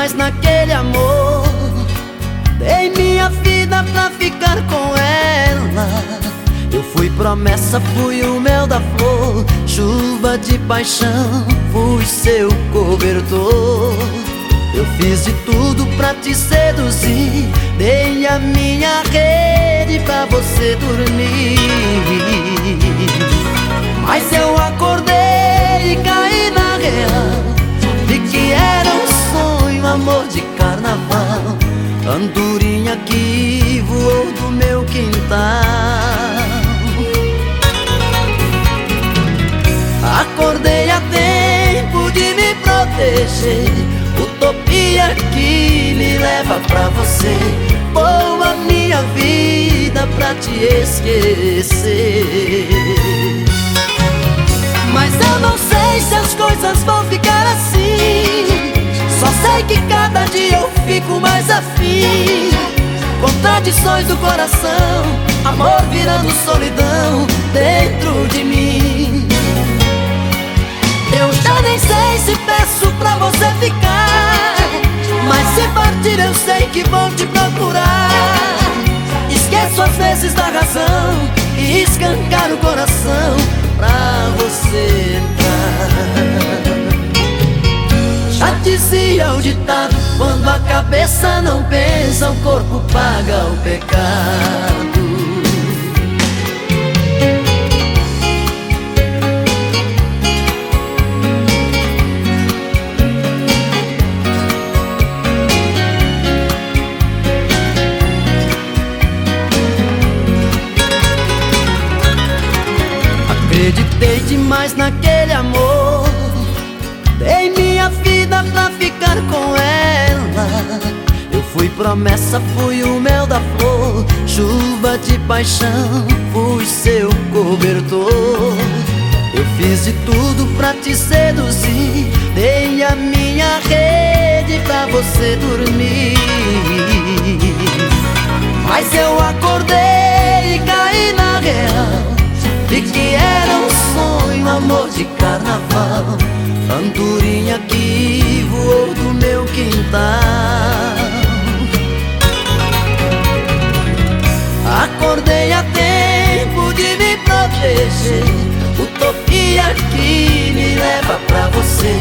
demais naquele amor. Dei minha vida pra ficar com ela. Eu fui promessa, fui o mel da flor. Chuva de paixão, fui seu cobertor. Eu fiz de tudo pra te seduzir. Dei a minha rede pra você dormir amor de carnaval. Andorinha que voou do meu quintal. Acordei a tempo de me proteger. Utopia que me leva pra você. Boa minha vida pra te esquecer. Mas eu não sei se as coisas vão ficar assim que cada dia eu fico mais afim. Contradições do coração Amor virando solidão dentro de mim. Eu já nem sei se peço pra você ficar Mas se partir eu sei que vou te procurar. Esqueço às vezes da razão E escancar o coração Quando a cabeça não pensa O corpo paga o pecado. Acreditei demais naquele amor Dei minha vida pra ficar com ela. Eu fui promessa, fui o mel da flor. Chuva de paixão, fui seu cobertor. Eu fiz de tudo pra te seduzir. Dei a minha rede pra você dormir de carnaval. Andorinha que voou do meu quintal. Acordei a tempo de me proteger. Utopia que me leva pra você.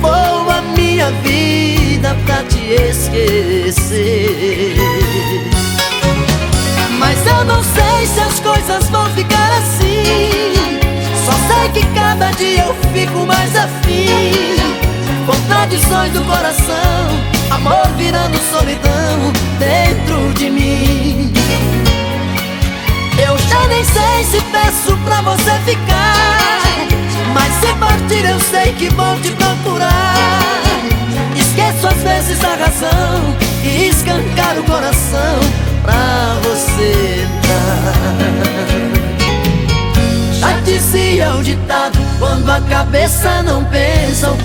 Boa minha vida pra te esquecer. Mas eu não sei se as coisas vão ficar assim cada dia eu fico mais afim. Contradições do coração Amor virando solidão dentro de mim. Eu já nem sei se peço pra você ficar Mas se partir eu sei que vou te procurar. Esqueço às vezes a razão E escancar o coração pra você entrar Já dizia o ditado Quando a cabeça não pensa